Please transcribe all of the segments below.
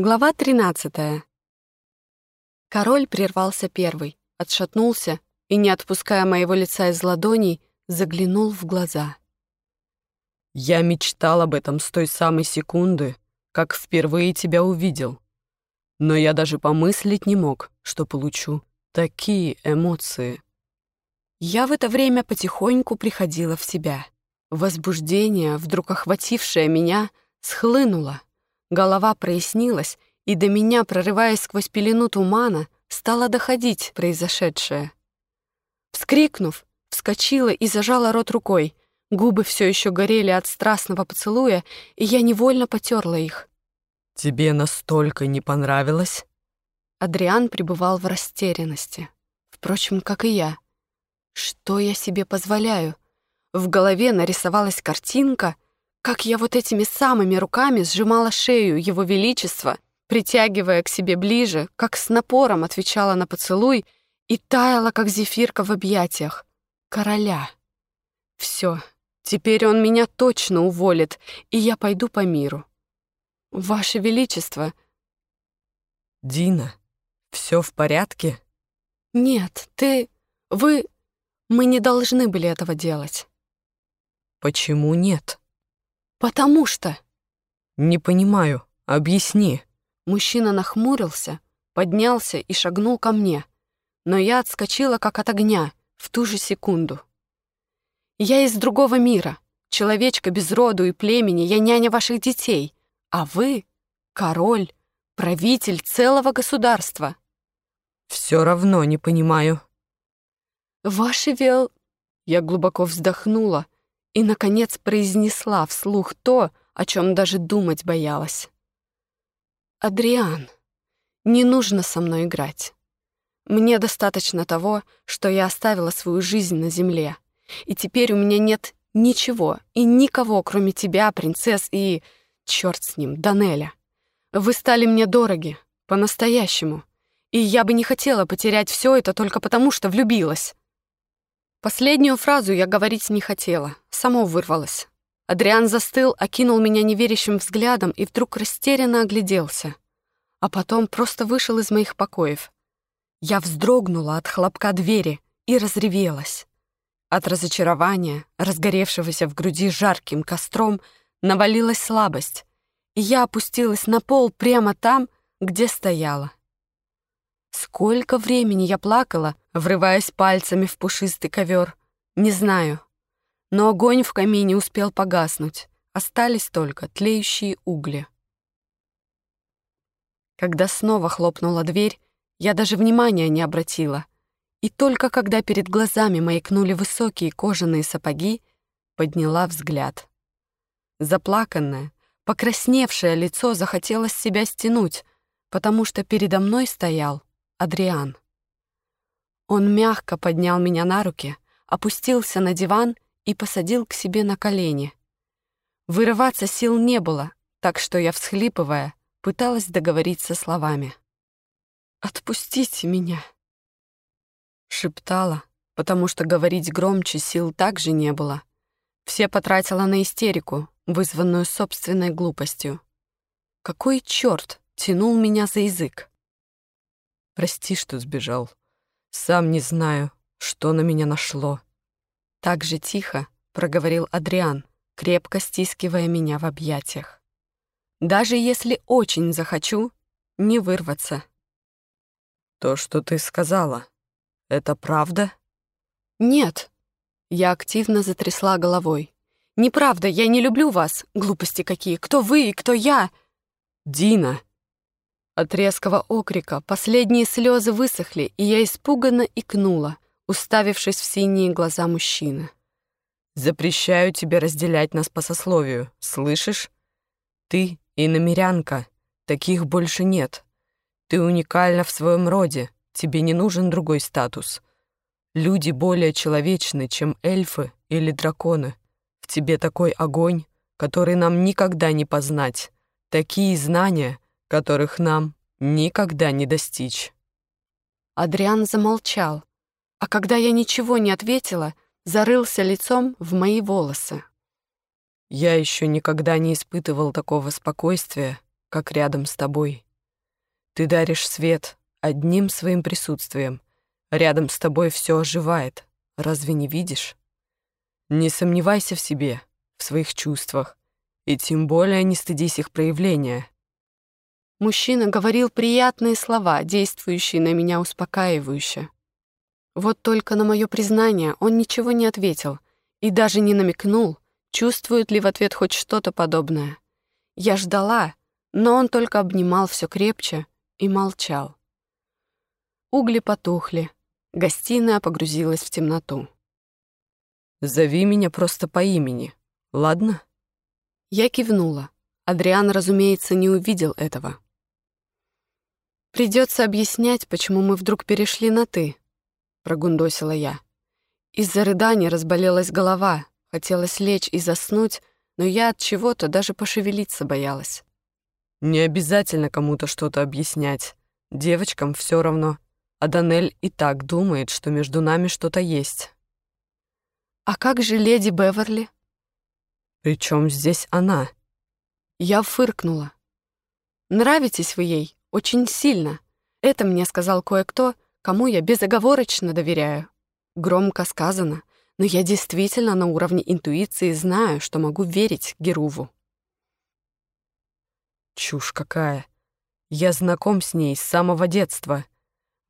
Глава 13. Король прервался первый, отшатнулся и, не отпуская моего лица из ладоней, заглянул в глаза. «Я мечтал об этом с той самой секунды, как впервые тебя увидел. Но я даже помыслить не мог, что получу такие эмоции». Я в это время потихоньку приходила в себя. Возбуждение, вдруг охватившее меня, схлынуло. Голова прояснилась, и до меня, прорываясь сквозь пелену тумана, стало доходить произошедшее. Вскрикнув, вскочила и зажала рот рукой. Губы все еще горели от страстного поцелуя, и я невольно потерла их. «Тебе настолько не понравилось?» Адриан пребывал в растерянности. Впрочем, как и я. Что я себе позволяю? В голове нарисовалась картинка — как я вот этими самыми руками сжимала шею Его Величества, притягивая к себе ближе, как с напором отвечала на поцелуй и таяла, как зефирка в объятиях. Короля. Все, теперь он меня точно уволит, и я пойду по миру. Ваше Величество. Дина, все в порядке? Нет, ты... Вы... Мы не должны были этого делать. Почему нет? «Потому что...» «Не понимаю. Объясни». Мужчина нахмурился, поднялся и шагнул ко мне. Но я отскочила, как от огня, в ту же секунду. «Я из другого мира. Человечка без роду и племени, я няня ваших детей. А вы — король, правитель целого государства». «Все равно не понимаю». «Ваше вел...» Я глубоко вздохнула, и, наконец, произнесла вслух то, о чем даже думать боялась. «Адриан, не нужно со мной играть. Мне достаточно того, что я оставила свою жизнь на земле, и теперь у меня нет ничего и никого, кроме тебя, принцесс и... черт с ним, Данеля. Вы стали мне дороги, по-настоящему, и я бы не хотела потерять все это только потому, что влюбилась. Последнюю фразу я говорить не хотела, само вырвалось. Адриан застыл, окинул меня неверящим взглядом и вдруг растерянно огляделся. А потом просто вышел из моих покоев. Я вздрогнула от хлопка двери и разревелась. От разочарования, разгоревшегося в груди жарким костром, навалилась слабость, и я опустилась на пол прямо там, где стояла. Сколько времени я плакала, врываясь пальцами в пушистый ковер, не знаю. Но огонь в камине успел погаснуть, остались только тлеющие угли. Когда снова хлопнула дверь, я даже внимания не обратила. И только когда перед глазами маякнули высокие кожаные сапоги, подняла взгляд. Заплаканное, покрасневшее лицо захотелось себя стянуть, потому что передо мной стоял Адриан. Он мягко поднял меня на руки, опустился на диван и посадил к себе на колени. Вырываться сил не было, так что я, всхлипывая, пыталась договориться словами. «Отпустите меня!» Шептала, потому что говорить громче сил также не было. Все потратила на истерику, вызванную собственной глупостью. Какой черт тянул меня за язык? Прости, что сбежал. Сам не знаю, что на меня нашло. Так же тихо проговорил Адриан, крепко стискивая меня в объятиях. Даже если очень захочу, не вырваться. То, что ты сказала, это правда? Нет. Я активно затрясла головой. Неправда, я не люблю вас. Глупости какие. Кто вы и кто я? Дина, от резкого окрика последние слезы высохли, и я испуганно икнула, уставившись в синие глаза мужчины. «Запрещаю тебе разделять нас по сословию, слышишь? Ты и намерянка, таких больше нет. Ты уникальна в своем роде, тебе не нужен другой статус. Люди более человечны, чем эльфы или драконы. В тебе такой огонь, который нам никогда не познать, такие знания — которых нам никогда не достичь. Адриан замолчал, а когда я ничего не ответила, зарылся лицом в мои волосы. Я еще никогда не испытывал такого спокойствия, как рядом с тобой, Ты даришь свет одним своим присутствием. Рядом с тобой все оживает. Разве не видишь? Не сомневайся в себе, в своих чувствах, и тем более не стыдись их проявления. Мужчина говорил приятные слова, действующие на меня успокаивающе. Вот только на мое признание он ничего не ответил и даже не намекнул, чувствует ли в ответ хоть что-то подобное. Я ждала, но он только обнимал все крепче и молчал. Угли потухли, гостиная погрузилась в темноту. «Зови меня просто по имени, ладно?» Я кивнула. Адриан, разумеется, не увидел этого. «Придется объяснять, почему мы вдруг перешли на «ты», — прогундосила я. Из-за рыдания разболелась голова, хотелось лечь и заснуть, но я от чего-то даже пошевелиться боялась. «Не обязательно кому-то что-то объяснять. Девочкам все равно. А Данель и так думает, что между нами что-то есть». «А как же леди Беверли?» Причем здесь она? Я фыркнула. Нравитесь вы ей очень сильно. Это мне сказал кое-кто, кому я безоговорочно доверяю. Громко сказано, но я действительно на уровне интуиции знаю, что могу верить Геруву. Чушь какая. Я знаком с ней с самого детства.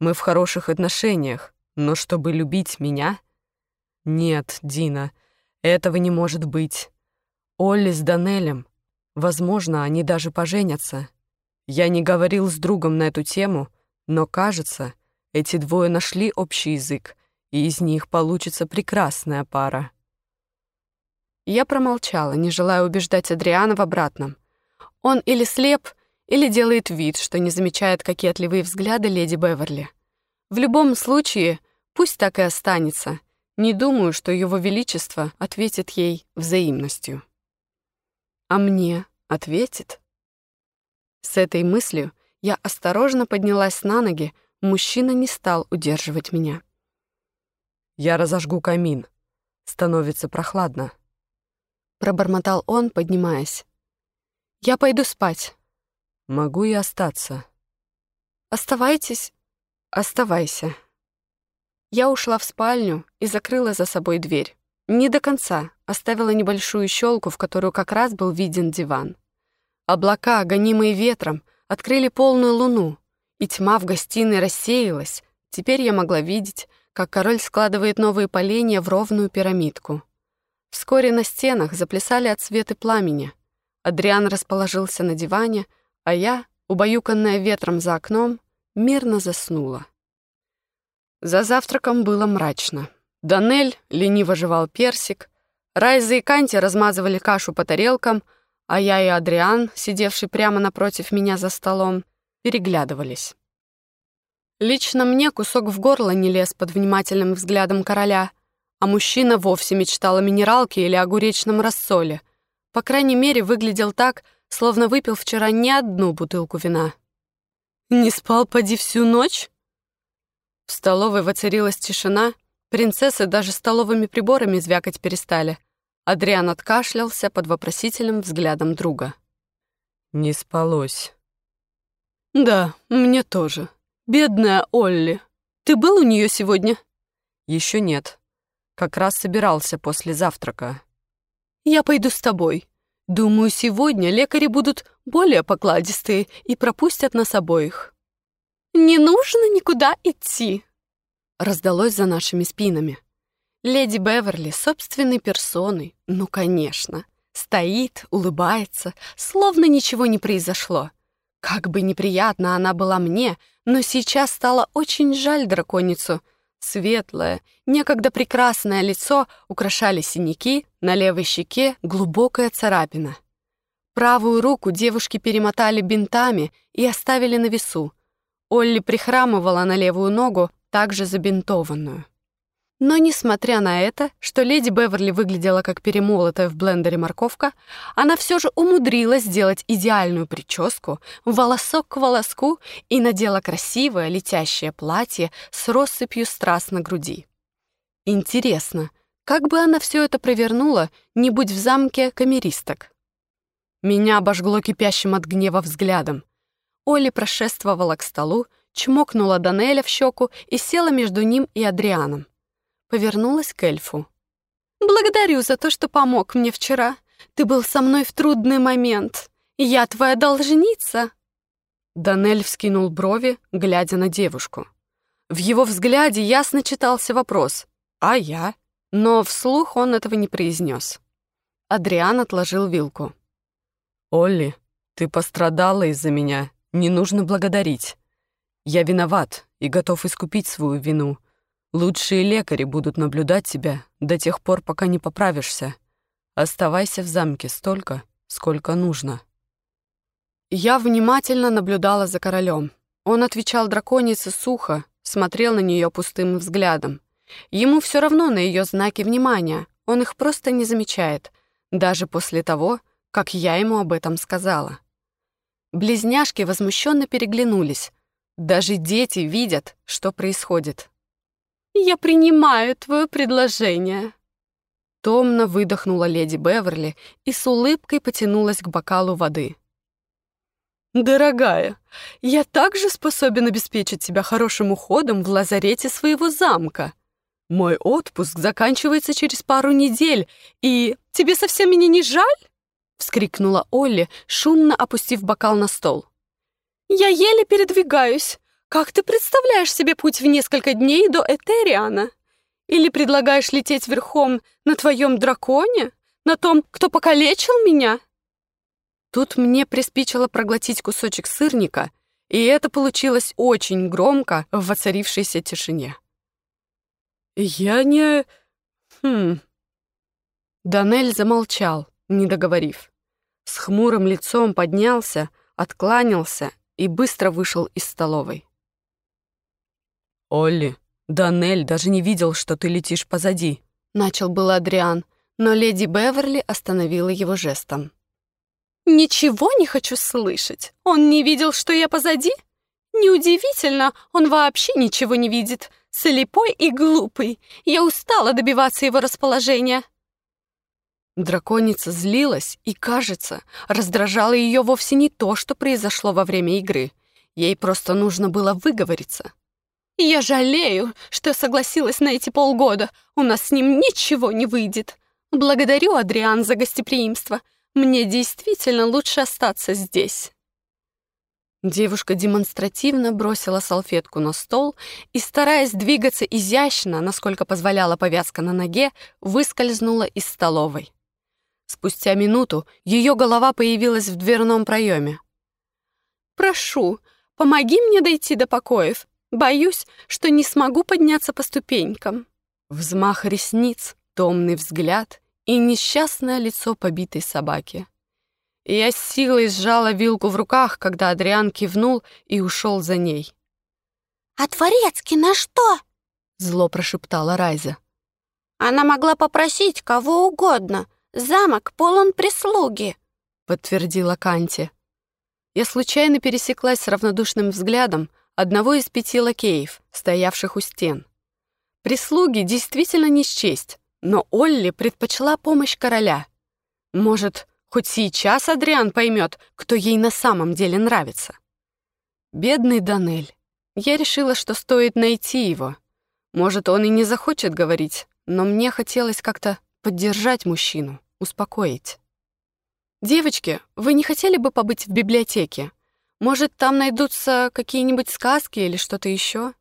Мы в хороших отношениях, но чтобы любить меня? Нет, Дина, этого не может быть. Олли с Данелем. Возможно, они даже поженятся. Я не говорил с другом на эту тему, но, кажется, эти двое нашли общий язык, и из них получится прекрасная пара. Я промолчала, не желая убеждать Адриана в обратном. Он или слеп, или делает вид, что не замечает кокетливые взгляды леди Беверли. В любом случае, пусть так и останется. Не думаю, что его величество ответит ей взаимностью. А мне ответит? С этой мыслью я осторожно поднялась на ноги, мужчина не стал удерживать меня. «Я разожгу камин. Становится прохладно», — пробормотал он, поднимаясь. «Я пойду спать». «Могу и остаться». «Оставайтесь, оставайся». Я ушла в спальню и закрыла за собой дверь. Не до конца, оставила небольшую щелку, в которую как раз был виден диван. Облака, гонимые ветром, открыли полную луну, и тьма в гостиной рассеялась. Теперь я могла видеть, как король складывает новые поленья в ровную пирамидку. Вскоре на стенах заплясали отсветы пламени. Адриан расположился на диване, а я, убаюканная ветром за окном, мирно заснула. За завтраком было мрачно. Данель лениво жевал персик, Райза и Канти размазывали кашу по тарелкам, а я и Адриан, сидевший прямо напротив меня за столом, переглядывались. Лично мне кусок в горло не лез под внимательным взглядом короля, а мужчина вовсе мечтал о минералке или огуречном рассоле. По крайней мере, выглядел так, словно выпил вчера не одну бутылку вина. «Не спал, поди, всю ночь?» В столовой воцарилась тишина — Принцессы даже столовыми приборами звякать перестали. Адриан откашлялся под вопросительным взглядом друга. «Не спалось». «Да, мне тоже. Бедная Олли. Ты был у нее сегодня?» Еще нет. Как раз собирался после завтрака». «Я пойду с тобой. Думаю, сегодня лекари будут более покладистые и пропустят нас обоих». «Не нужно никуда идти», раздалось за нашими спинами. Леди Беверли собственной персоной, ну, конечно, стоит, улыбается, словно ничего не произошло. Как бы неприятно она была мне, но сейчас стало очень жаль драконицу. Светлое, некогда прекрасное лицо украшали синяки, на левой щеке глубокая царапина. Правую руку девушки перемотали бинтами и оставили на весу. Олли прихрамывала на левую ногу, также забинтованную. Но несмотря на это, что леди Беверли выглядела как перемолотая в блендере морковка, она все же умудрилась сделать идеальную прическу, волосок к волоску и надела красивое летящее платье с россыпью страз на груди. Интересно, как бы она все это провернула, не будь в замке камеристок? Меня обожгло кипящим от гнева взглядом. Оли прошествовала к столу, чмокнула Данеля в щеку и села между ним и Адрианом. Повернулась к эльфу. «Благодарю за то, что помог мне вчера. Ты был со мной в трудный момент. Я твоя должница». Данель вскинул брови, глядя на девушку. В его взгляде ясно читался вопрос «А я?», но вслух он этого не произнес. Адриан отложил вилку. «Олли, ты пострадала из-за меня. Не нужно благодарить. Я виноват и готов искупить свою вину. Лучшие лекари будут наблюдать тебя до тех пор, пока не поправишься. Оставайся в замке столько, сколько нужно». Я внимательно наблюдала за королем. Он отвечал драконице сухо, смотрел на нее пустым взглядом. Ему все равно на ее знаки внимания, он их просто не замечает, даже после того, как я ему об этом сказала. Близняшки возмущенно переглянулись, даже дети видят, что происходит. «Я принимаю твое предложение», — томно выдохнула леди Беверли и с улыбкой потянулась к бокалу воды. «Дорогая, я также способен обеспечить тебя хорошим уходом в лазарете своего замка. Мой отпуск заканчивается через пару недель, и тебе совсем меня не жаль?» — вскрикнула Олли, шумно опустив бокал на стол. «Я еле передвигаюсь. Как ты представляешь себе путь в несколько дней до Этериана? Или предлагаешь лететь верхом на твоем драконе? На том, кто покалечил меня?» Тут мне приспичило проглотить кусочек сырника, и это получилось очень громко в воцарившейся тишине. «Я не... Хм...» Данель замолчал, не договорив. С хмурым лицом поднялся, откланялся и быстро вышел из столовой. «Олли, Данель даже не видел, что ты летишь позади», — начал был Адриан, но леди Беверли остановила его жестом. «Ничего не хочу слышать. Он не видел, что я позади? Неудивительно, он вообще ничего не видит. Слепой и глупый. Я устала добиваться его расположения». Драконица злилась, и, кажется, раздражало ее вовсе не то, что произошло во время игры. Ей просто нужно было выговориться. «Я жалею, что согласилась на эти полгода. У нас с ним ничего не выйдет. Благодарю, Адриан, за гостеприимство. Мне действительно лучше остаться здесь». Девушка демонстративно бросила салфетку на стол и, стараясь двигаться изящно, насколько позволяла повязка на ноге, выскользнула из столовой. Спустя минуту ее голова появилась в дверном проеме. «Прошу, помоги мне дойти до покоев. Боюсь, что не смогу подняться по ступенькам». Взмах ресниц, томный взгляд и несчастное лицо побитой собаки. Я с силой сжала вилку в руках, когда Адриан кивнул и ушел за ней. «А Творецкий на что?» — зло прошептала Райза. «Она могла попросить кого угодно, Замок полон прислуги», — подтвердила Канти. Я случайно пересеклась с равнодушным взглядом одного из пяти лакеев, стоявших у стен. Прислуги действительно не счесть, но Олли предпочла помощь короля. Может, хоть сейчас Адриан поймет, кто ей на самом деле нравится. Бедный Данель. Я решила, что стоит найти его. Может, он и не захочет говорить, но мне хотелось как-то поддержать мужчину, успокоить. «Девочки, вы не хотели бы побыть в библиотеке? Может, там найдутся какие-нибудь сказки или что-то еще?»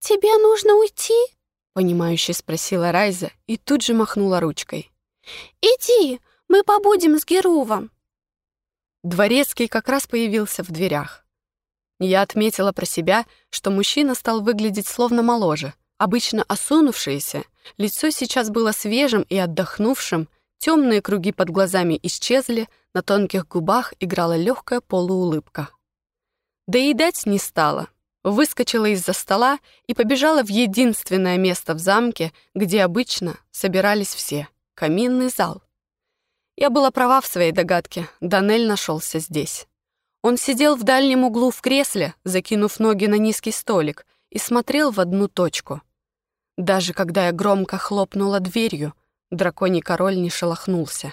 «Тебе нужно уйти?» — понимающе спросила Райза и тут же махнула ручкой. «Иди, мы побудем с Герувом». Дворецкий как раз появился в дверях. Я отметила про себя, что мужчина стал выглядеть словно моложе — Обычно осунувшееся, лицо сейчас было свежим и отдохнувшим, темные круги под глазами исчезли, на тонких губах играла легкая полуулыбка. Доедать не стала. Выскочила из-за стола и побежала в единственное место в замке, где обычно собирались все — каминный зал. Я была права в своей догадке, Данель нашелся здесь. Он сидел в дальнем углу в кресле, закинув ноги на низкий столик, и смотрел в одну точку. Даже когда я громко хлопнула дверью, драконий король не шелохнулся.